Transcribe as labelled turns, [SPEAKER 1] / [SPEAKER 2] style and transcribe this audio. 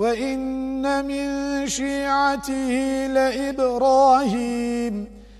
[SPEAKER 1] وإن من شيعته لإبراهيم